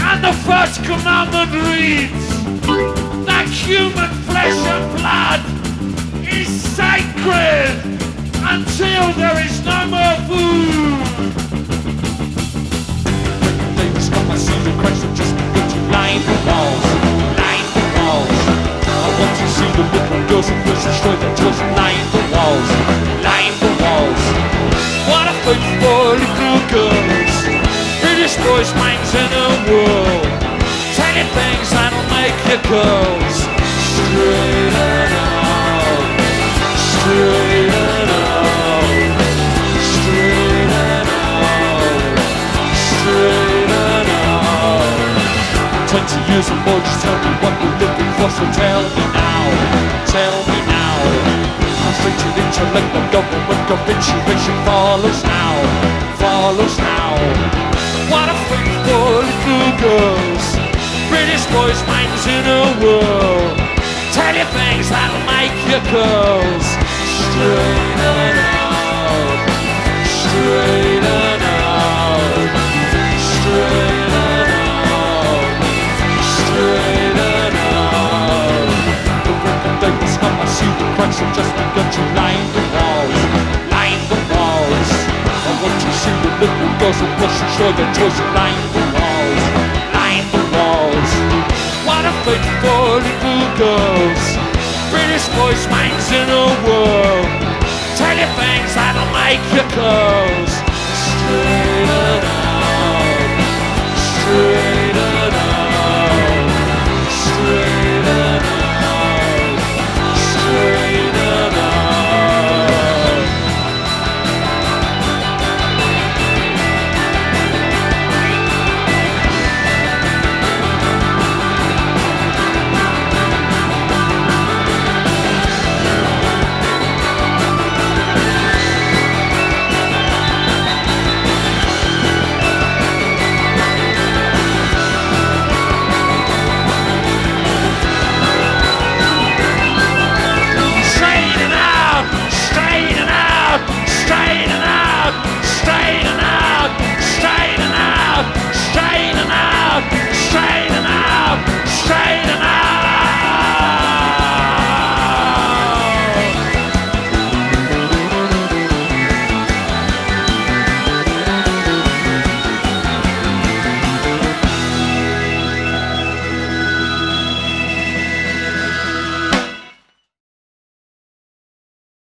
And the first commandment reads that human flesh and blood is sacred until there is no more food. See the and the walls, walls. I want to see the little girls their toys, girls. It destroys minds in the world. You things that'll make your girls straighten out, straighten out, straighten out, straighten out. Twenty years or more, just tell me what you're looking for. So tell me now, tell me now. Frustrated intellect, the government capitulation follows now, follows now. What a fate for little girls. British boys' minds in a whirl. Tell you things that'll make your girls Show the choice of line the walls, line the walls. What a fate for little girls, British boys, minds in a world. Tell your things that'll make you curse.